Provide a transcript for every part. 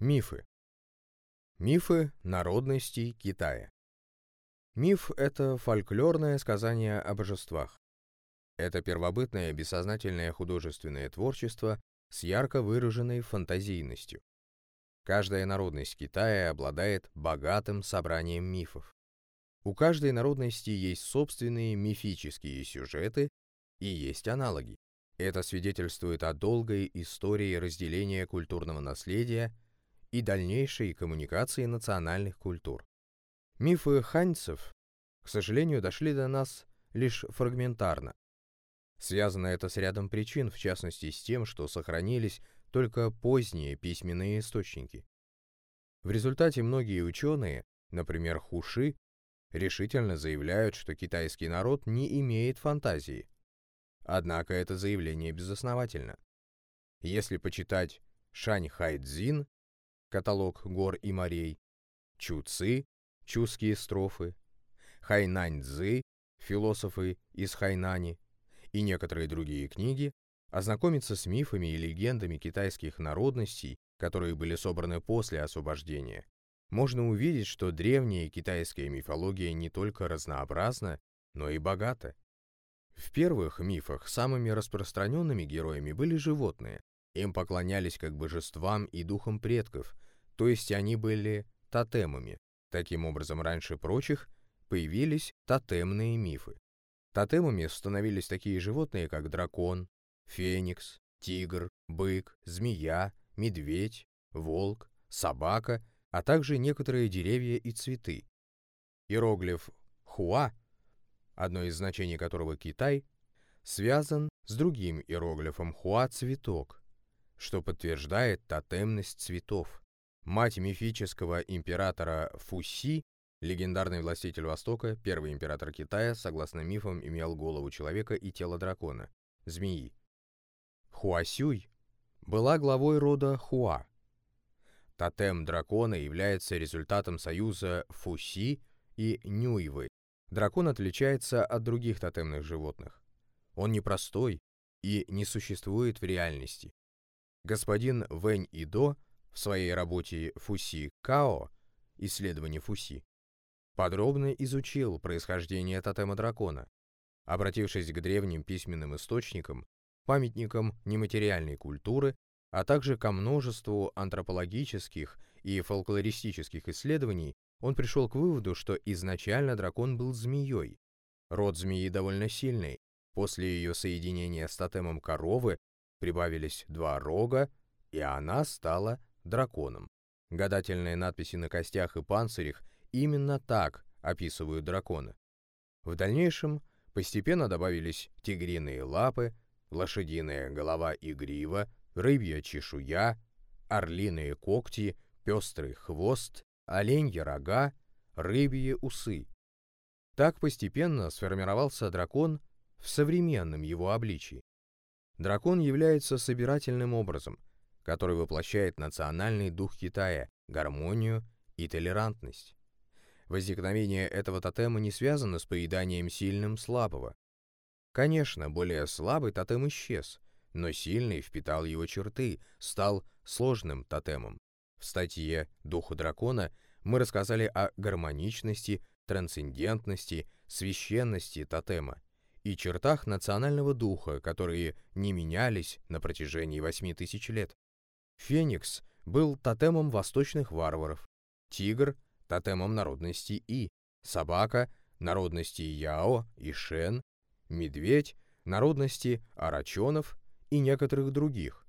Мифы. Мифы народностей Китая. Миф — это фольклорное сказание о божествах. Это первобытное бессознательное художественное творчество с ярко выраженной фантазийностью. Каждая народность Китая обладает богатым собранием мифов. У каждой народности есть собственные мифические сюжеты и есть аналоги. Это свидетельствует о долгой истории разделения культурного наследия и дальнейшей коммуникации национальных культур. Мифы ханьцев, к сожалению, дошли до нас лишь фрагментарно. Связано это с рядом причин, в частности с тем, что сохранились только поздние письменные источники. В результате многие ученые, например, Хуши, решительно заявляют, что китайский народ не имеет фантазии. Однако это заявление безосновательно. Если почитать Шань Хайцзин, каталог гор и морей, Чу Ци, чуские строфы, Хайнань Цзы, философы из Хайнани и некоторые другие книги, ознакомиться с мифами и легендами китайских народностей, которые были собраны после освобождения, можно увидеть, что древняя китайская мифология не только разнообразна, но и богата. В первых мифах самыми распространенными героями были животные. Им поклонялись как божествам и духам предков, то есть они были тотемами. Таким образом, раньше прочих появились тотемные мифы. Тотемами становились такие животные, как дракон, феникс, тигр, бык, змея, медведь, волк, собака, а также некоторые деревья и цветы. Иероглиф «хуа», одно из значений которого Китай, связан с другим иероглифом «хуа» цветок, что подтверждает тотемность цветов. Мать мифического императора Фуси, легендарный властитель Востока, первый император Китая, согласно мифам, имел голову человека и тело дракона, змеи. Хуасюй была главой рода Хуа. Тотем дракона является результатом союза Фуси и Нюйвы. Дракон отличается от других тотемных животных. Он непростой и не существует в реальности. Господин Вэнь Идо в своей работе «Фуси Као. Исследование Фуси» подробно изучил происхождение тотема дракона. Обратившись к древним письменным источникам, памятникам нематериальной культуры, а также ко множеству антропологических и фолклористических исследований, он пришел к выводу, что изначально дракон был змеей. Род змеи довольно сильный. После ее соединения с тотемом коровы прибавились два рога, и она стала драконом. Гадательные надписи на костях и панцирях именно так описывают дракона. В дальнейшем постепенно добавились тигриные лапы, лошадиная голова и грива, рыбья чешуя, орлиные когти, пестрый хвост, оленьи рога, рыбьи усы. Так постепенно сформировался дракон в современном его обличии. Дракон является собирательным образом – который воплощает национальный дух Китая, гармонию и толерантность. Возникновение этого тотема не связано с поеданием сильным слабого. Конечно, более слабый тотем исчез, но сильный впитал его черты, стал сложным тотемом. В статье «Дух дракона» мы рассказали о гармоничности, трансцендентности, священности тотема и чертах национального духа, которые не менялись на протяжении восьми тысяч лет. Феникс был тотемом восточных варваров, тигр – тотемом народности И, собака – народности Яо и Шен, медведь – народности Арачонов и некоторых других.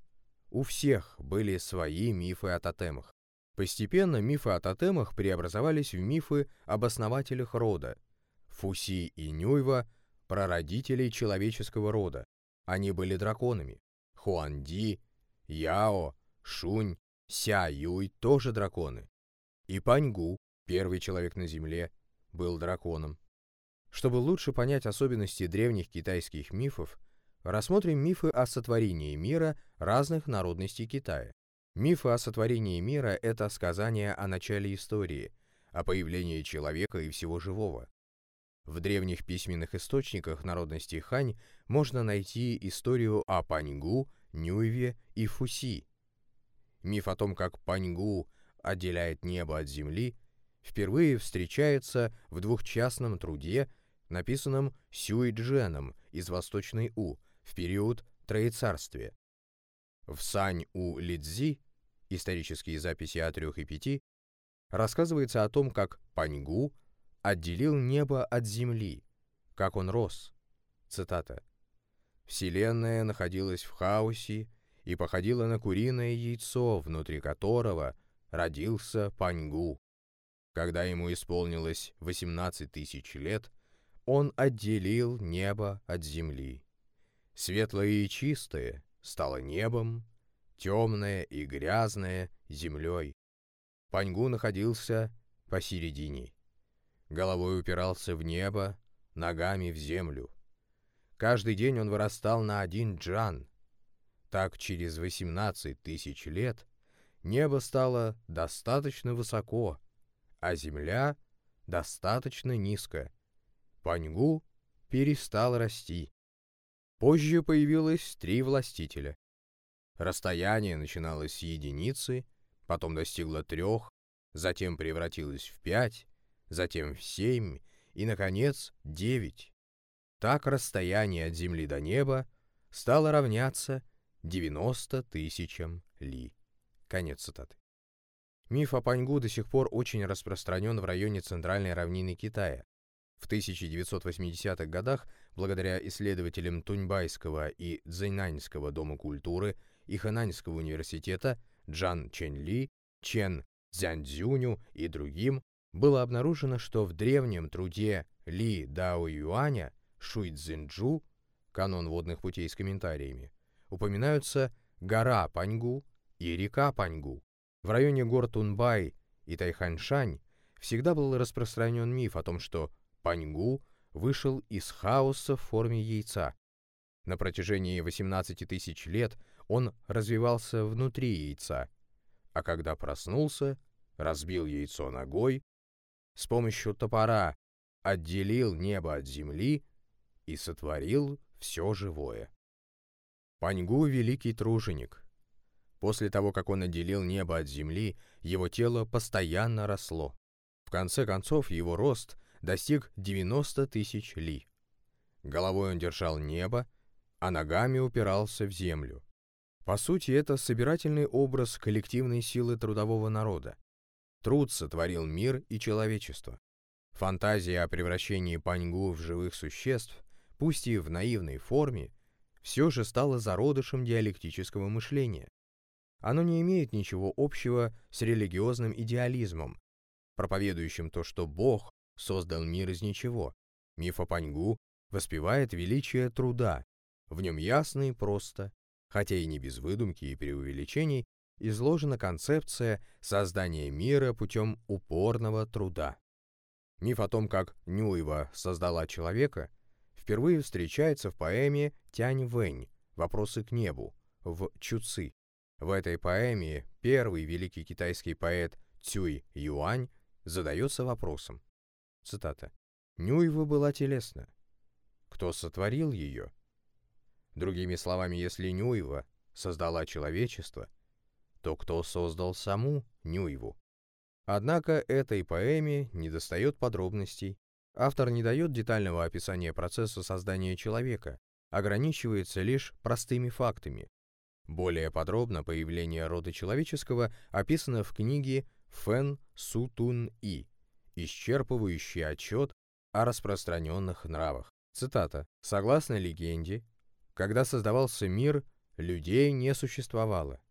У всех были свои мифы о тотемах. Постепенно мифы о тотемах преобразовались в мифы об основателях рода. Фуси и Нюйва – прародителей человеческого рода. Они были драконами. Хуанди, Яо, Шунь, Ся Юй тоже драконы. И Паньгу, первый человек на Земле, был драконом. Чтобы лучше понять особенности древних китайских мифов, рассмотрим мифы о сотворении мира разных народностей Китая. Мифы о сотворении мира – это сказания о начале истории, о появлении человека и всего живого. В древних письменных источниках народности Хань можно найти историю о Паньгу, Нюйве и Фуси, Миф о том, как Паньгу отделяет небо от земли, впервые встречается в двухчастном труде, написанном Сюй Дженом из Восточной У в период Троецарствия. В Сань У Лидзи, исторические записи о трех и пяти, рассказывается о том, как Паньгу отделил небо от земли, как он рос. Цитата. «Вселенная находилась в хаосе и походила на куриное яйцо, внутри которого родился Паньгу. Когда ему исполнилось 18 тысяч лет, он отделил небо от земли. Светлое и чистое стало небом, темное и грязное — землей. Паньгу находился посередине. Головой упирался в небо, ногами в землю. Каждый день он вырастал на один джан. Так через 18 тысяч лет небо стало достаточно высоко, а земля достаточно низко. Паньгу перестал расти. Позже появилось три властителя. Расстояние начиналось с единицы, потом достигло трех, затем превратилось в пять, затем в семь и, наконец, девять. Так расстояние от Земли до неба стало равняться 90 тысячам ли. Конец цитаты. Миф о Паньгу до сих пор очень распространен в районе центральной равнины Китая. В 1980-х годах, благодаря исследователям Туньбайского и Цзиньнаньского дома культуры и Хэнаньского университета Джан Чен Ли, Чен Цзяньцзюню и другим, было обнаружено, что в древнем труде Ли Дао Юаня Шуй Цзинджу «Канон водных путей с комментариями» упоминаются гора Паньгу и река Паньгу. В районе гор Тунбай и Тайханьшань всегда был распространен миф о том, что Паньгу вышел из хаоса в форме яйца. На протяжении 18 тысяч лет он развивался внутри яйца, а когда проснулся, разбил яйцо ногой, с помощью топора отделил небо от земли и сотворил все живое. Паньгу — великий труженик. После того, как он отделил небо от земли, его тело постоянно росло. В конце концов, его рост достиг 90 тысяч ли. Головой он держал небо, а ногами упирался в землю. По сути, это собирательный образ коллективной силы трудового народа. Труд сотворил мир и человечество. Фантазия о превращении Паньгу в живых существ, пусть и в наивной форме, все же стала зародышем диалектического мышления. Оно не имеет ничего общего с религиозным идеализмом, проповедующим то, что Бог создал мир из ничего. Миф о Паньгу воспевает величие труда. В нем ясно и просто, хотя и не без выдумки и преувеличений, изложена концепция создания мира путем упорного труда. Миф о том, как Нюева создала человека, впервые встречается в поэме «Тянь Вэнь. Вопросы к небу» в Чуци. В этой поэме первый великий китайский поэт Цюй Юань задается вопросом. Цитата. «Нюева была телесна. Кто сотворил ее?» Другими словами, если Нюева создала человечество, то кто создал саму Нюеву? Однако этой поэме недостает подробностей. Автор не дает детального описания процесса создания человека, ограничивается лишь простыми фактами. Более подробно появление рода человеческого описано в книге Фэн Сутун И, исчерпывающий отчет о распространенных нравах. Цитата. «Согласно легенде, когда создавался мир, людей не существовало.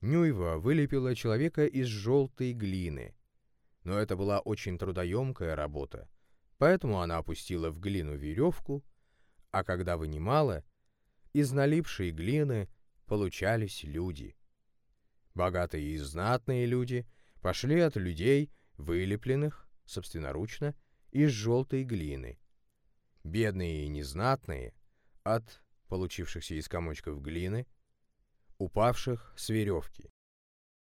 Нюева вылепила человека из желтой глины. Но это была очень трудоемкая работа, поэтому она опустила в глину веревку, а когда вынимала, из налипшей глины получались люди. Богатые и знатные люди пошли от людей, вылепленных, собственноручно, из желтой глины. Бедные и незнатные — от получившихся из комочков глины, упавших с веревки.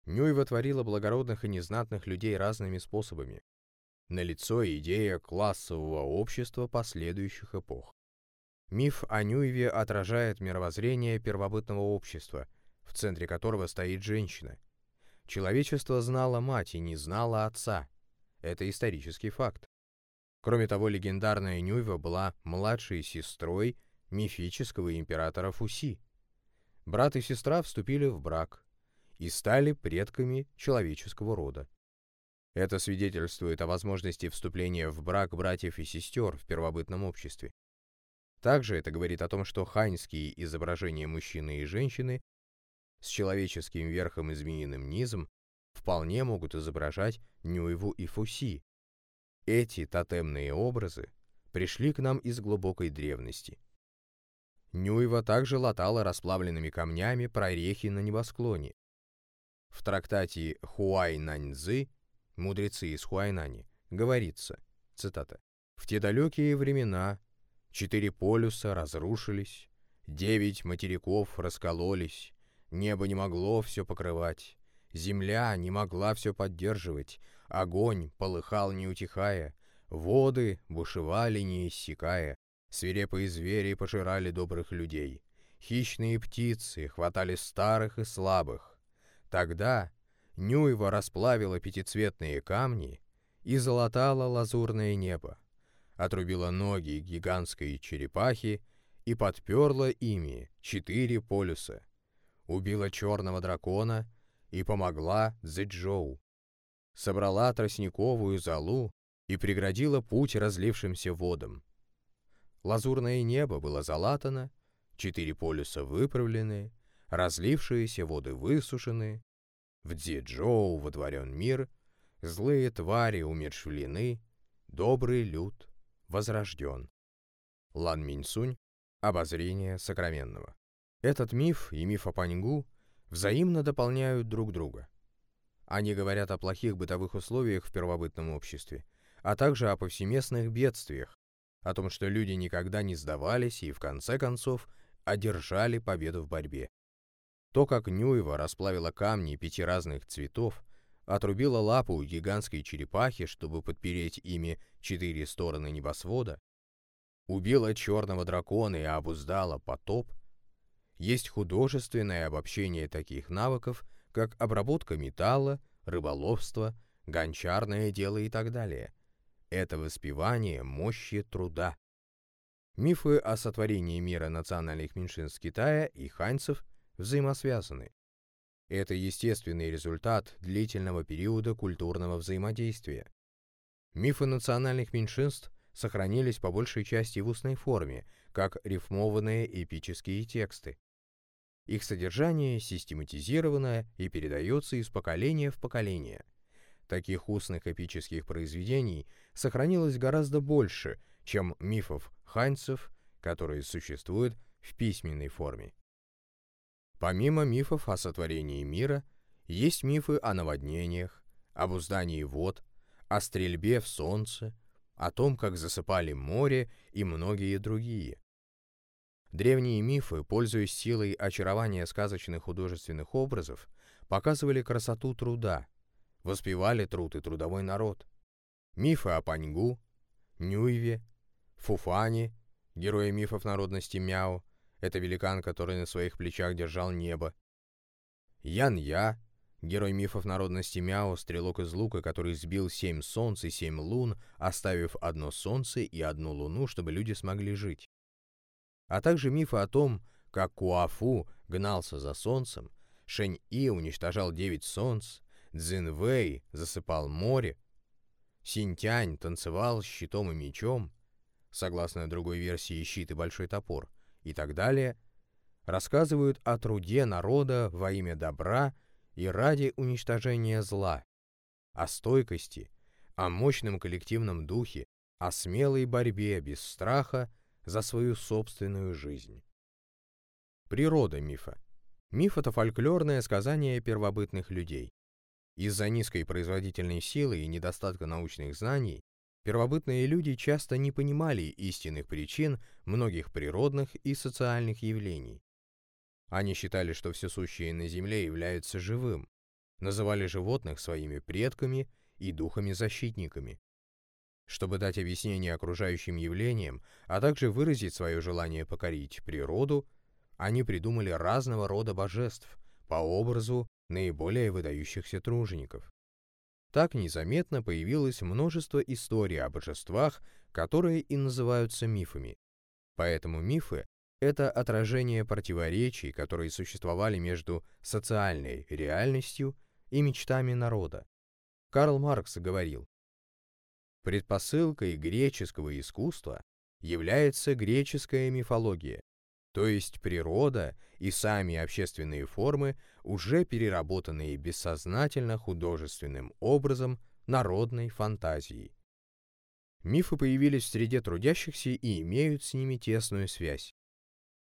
Нюева творила благородных и незнатных людей разными способами. Налицо идея классового общества последующих эпох. Миф о Нюеве отражает мировоззрение первобытного общества, в центре которого стоит женщина. Человечество знало мать и не знало отца. Это исторический факт. Кроме того, легендарная Нюйва была младшей сестрой мифического императора Фуси. Брат и сестра вступили в брак и стали предками человеческого рода. Это свидетельствует о возможности вступления в брак братьев и сестер в первобытном обществе. Также это говорит о том, что ханьские изображения мужчины и женщины с человеческим верхом и змеиным низом вполне могут изображать Нюйву и Фуси. Эти тотемные образы пришли к нам из глубокой древности. Нюйва также латала расплавленными камнями прорехи на небосклоне. В трактате Хуай Наньцзы мудрецы из Хуайнани, говорится, цитата, «В те далекие времена четыре полюса разрушились, девять материков раскололись, небо не могло все покрывать, земля не могла все поддерживать, огонь полыхал не утихая, воды бушевали не иссякая, свирепые звери пожирали добрых людей, хищные птицы хватали старых и слабых. Тогда Нюева расплавила пятицветные камни и залатала лазурное небо, отрубила ноги гигантской черепахи и подперла ими четыре полюса, убила черного дракона и помогла Цзэджоу, собрала тростниковую золу и преградила путь разлившимся водам. Лазурное небо было залатано, четыре полюса выправлены, разлившиеся воды высушены, в Дзиджоу водворен мир, злые твари умершвлены, добрый люд возрожден. Лан Миньсунь. Обозрение сокровенного. Этот миф и миф о Паньгу взаимно дополняют друг друга. Они говорят о плохих бытовых условиях в первобытном обществе, а также о повсеместных бедствиях, о том, что люди никогда не сдавались и, в конце концов, одержали победу в борьбе. То, как Нюева расплавила камни пяти разных цветов, отрубила лапу у гигантской черепахи, чтобы подпереть ими четыре стороны небосвода, убила черного дракона и обуздала потоп, есть художественное обобщение таких навыков, как обработка металла, рыболовство, гончарное дело и так далее. Это воспевание мощи труда. Мифы о сотворении мира национальных меньшинств Китая и ханьцев – взаимосвязаны. Это естественный результат длительного периода культурного взаимодействия. Мифы национальных меньшинств сохранились по большей части в устной форме, как рифмованные эпические тексты. Их содержание систематизировано и передается из поколения в поколение. Таких устных эпических произведений сохранилось гораздо больше, чем мифов ханьцев, которые существуют в письменной форме. Помимо мифов о сотворении мира, есть мифы о наводнениях, об уздании вод, о стрельбе в солнце, о том, как засыпали море и многие другие. Древние мифы, пользуясь силой очарования сказочных художественных образов, показывали красоту труда, воспевали труд и трудовой народ. Мифы о Паньгу, Нюйве, Фуфане, герои мифов народности Мяо, это великан, который на своих плечах держал небо. Ян-Я, герой мифов народности Мяо, стрелок из лука, который сбил семь солнц и семь лун, оставив одно солнце и одну луну, чтобы люди смогли жить. А также мифы о том, как Куафу гнался за солнцем, Шэнь-И уничтожал девять солнц, Цзин-Вэй засыпал море, Синтянь танцевал щитом и мечом, согласно другой версии щит и большой топор, и так далее, рассказывают о труде народа во имя добра и ради уничтожения зла, о стойкости, о мощном коллективном духе, о смелой борьбе без страха за свою собственную жизнь. Природа мифа. Миф — это фольклорное сказание первобытных людей. Из-за низкой производительной силы и недостатка научных знаний Первобытные люди часто не понимали истинных причин многих природных и социальных явлений. Они считали, что все сущее на Земле является живым, называли животных своими предками и духами-защитниками. Чтобы дать объяснение окружающим явлениям, а также выразить свое желание покорить природу, они придумали разного рода божеств, по образу наиболее выдающихся тружеников. Так незаметно появилось множество историй о божествах, которые и называются мифами. Поэтому мифы — это отражение противоречий, которые существовали между социальной реальностью и мечтами народа. Карл Маркс говорил, Предпосылкой греческого искусства является греческая мифология, то есть природа и сами общественные формы, уже переработанные бессознательно художественным образом народной фантазией. Мифы появились в среде трудящихся и имеют с ними тесную связь.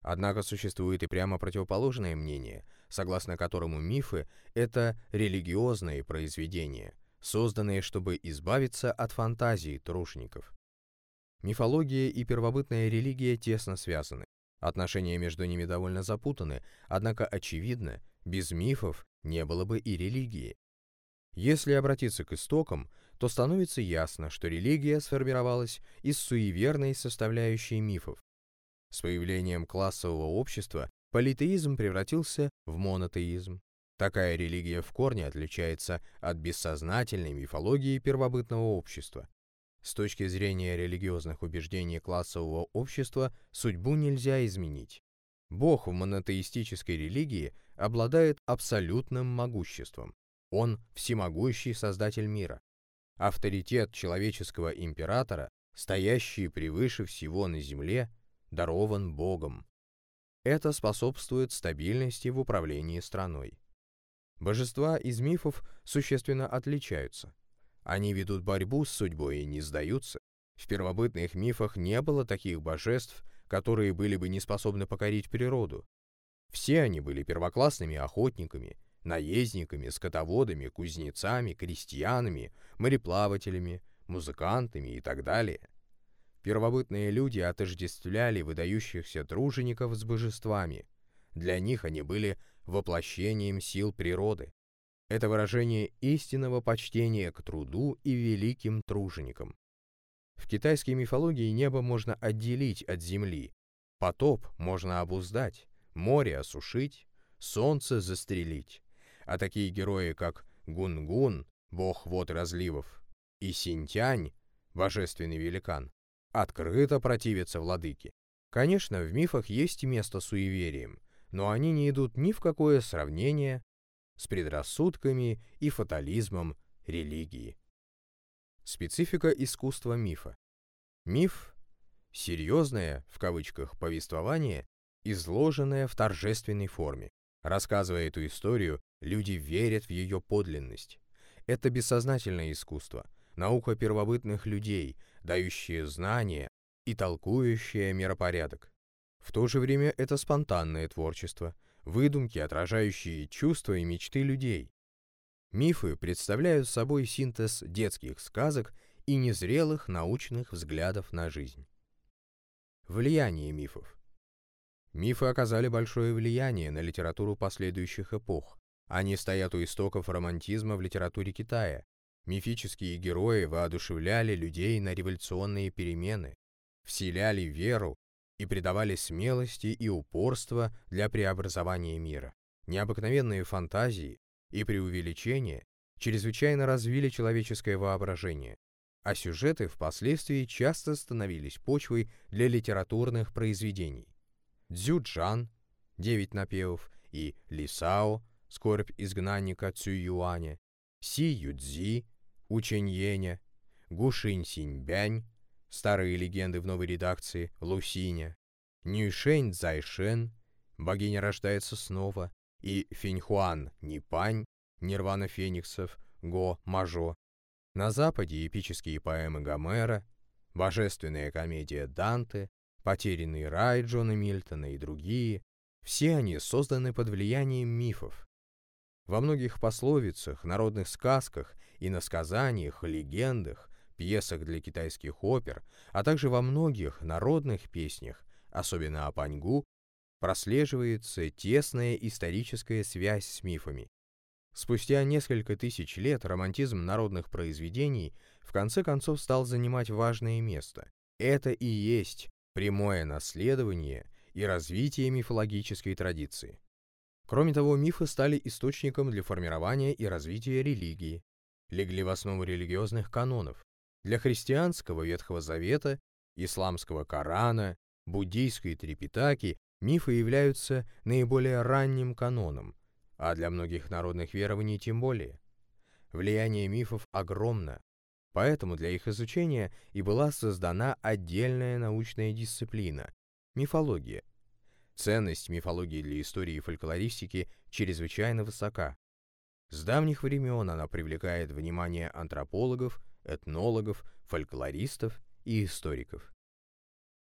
Однако существует и прямо противоположное мнение, согласно которому мифы — это религиозные произведения, созданные, чтобы избавиться от фантазии трушников. Мифология и первобытная религия тесно связаны. Отношения между ними довольно запутаны, однако очевидно, без мифов не было бы и религии. Если обратиться к истокам, то становится ясно, что религия сформировалась из суеверной составляющей мифов. С появлением классового общества политеизм превратился в монотеизм. Такая религия в корне отличается от бессознательной мифологии первобытного общества. С точки зрения религиозных убеждений классового общества судьбу нельзя изменить. Бог в монотеистической религии обладает абсолютным могуществом. Он всемогущий создатель мира. Авторитет человеческого императора, стоящий превыше всего на земле, дарован Богом. Это способствует стабильности в управлении страной. Божества из мифов существенно отличаются. Они ведут борьбу с судьбой и не сдаются. В первобытных мифах не было таких божеств, которые были бы не способны покорить природу. Все они были первоклассными охотниками, наездниками, скотоводами, кузнецами, крестьянами, мореплавателями, музыкантами и так далее. Первобытные люди отождествляли выдающихся тружеников с божествами. Для них они были воплощением сил природы. Это выражение истинного почтения к труду и великим труженикам. В китайской мифологии небо можно отделить от земли, потоп можно обуздать, море осушить, солнце застрелить. А такие герои, как Гунгун, бог вод разливов, и Синтянь, божественный великан, открыто противятся владыке. Конечно, в мифах есть место суевериям, но они не идут ни в какое сравнение с предрассудками и фатализмом религии. Специфика искусства мифа. Миф — серьезное, в кавычках, повествование, изложенное в торжественной форме. Рассказывая эту историю, люди верят в ее подлинность. Это бессознательное искусство, наука первобытных людей, дающая знания и толкующая миропорядок. В то же время это спонтанное творчество, выдумки, отражающие чувства и мечты людей. Мифы представляют собой синтез детских сказок и незрелых научных взглядов на жизнь. Влияние мифов. Мифы оказали большое влияние на литературу последующих эпох. Они стоят у истоков романтизма в литературе Китая. Мифические герои воодушевляли людей на революционные перемены, вселяли веру и придавали смелости и упорства для преобразования мира. Необыкновенные фантазии и преувеличения чрезвычайно развили человеческое воображение, а сюжеты впоследствии часто становились почвой для литературных произведений. Дзюджан, девять напевов, и Лисао, скорбь изгнанника Цююаня, Си Юдзи, учень Еня, Гушинь Синьбянь, старые легенды в новой редакции, Лусиня, Нюйшень Цзайшен, богиня рождается снова, и Финьхуан Нипань, Нирвана Фениксов, Го Мажо. На Западе эпические поэмы Гомера, божественная комедия Данте, Потерянный рай Джона Мильтона и другие, все они созданы под влиянием мифов. Во многих пословицах, народных сказках, и на сказаниях, легендах пьесах для китайских опер, а также во многих народных песнях, особенно о Паньгу, прослеживается тесная историческая связь с мифами. Спустя несколько тысяч лет романтизм народных произведений в конце концов стал занимать важное место. Это и есть прямое наследование и развитие мифологической традиции. Кроме того, мифы стали источником для формирования и развития религии, легли в основу религиозных канонов. Для христианского Ветхого Завета, исламского Корана, буддийской Трипитаки мифы являются наиболее ранним каноном, а для многих народных верований тем более. Влияние мифов огромно, поэтому для их изучения и была создана отдельная научная дисциплина – мифология. Ценность мифологии для истории и фольклористики чрезвычайно высока. С давних времен она привлекает внимание антропологов, этнологов, фольклористов и историков.